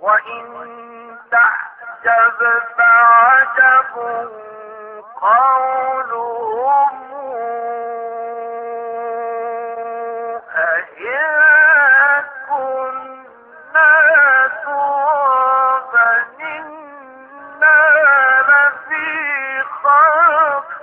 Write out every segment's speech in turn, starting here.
وإن تعجب فعجب قولهم خلق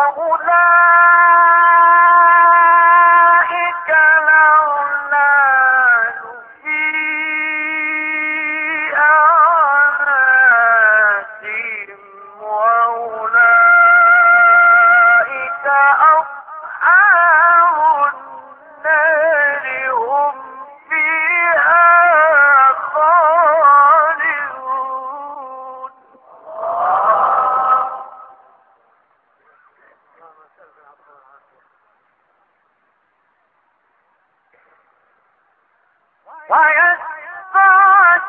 وأولئك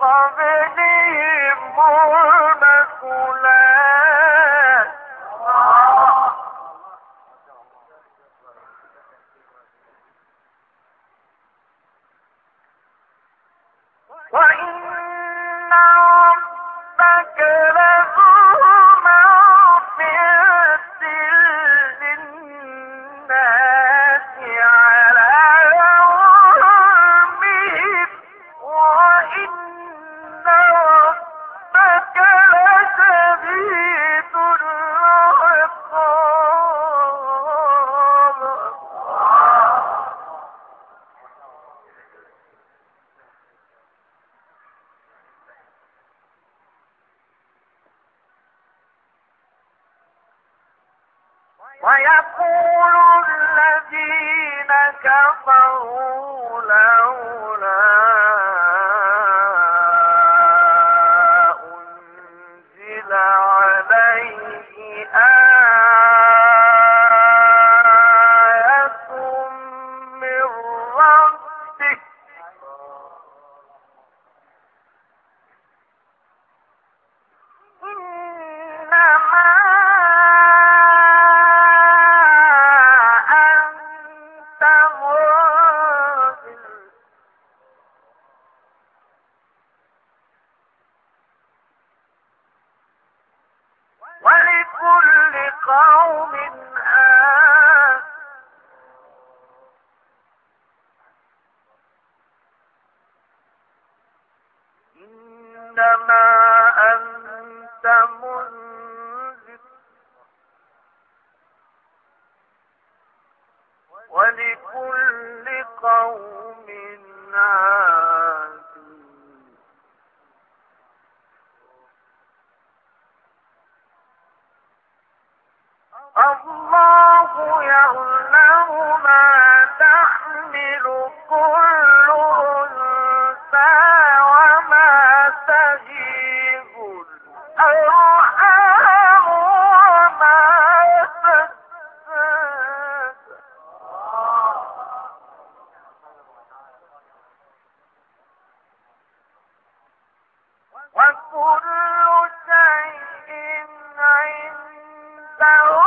قبلهم المثلات ويقول الذين كفروا لولا أنزل عليه آية من ربه. إنما قوم إنما أنت منذر. ولكل قوم عاد الله يعلم ما تحمل كل أنثى وما تجيب الأرحام وما تزداد. وكل كل شيء عنده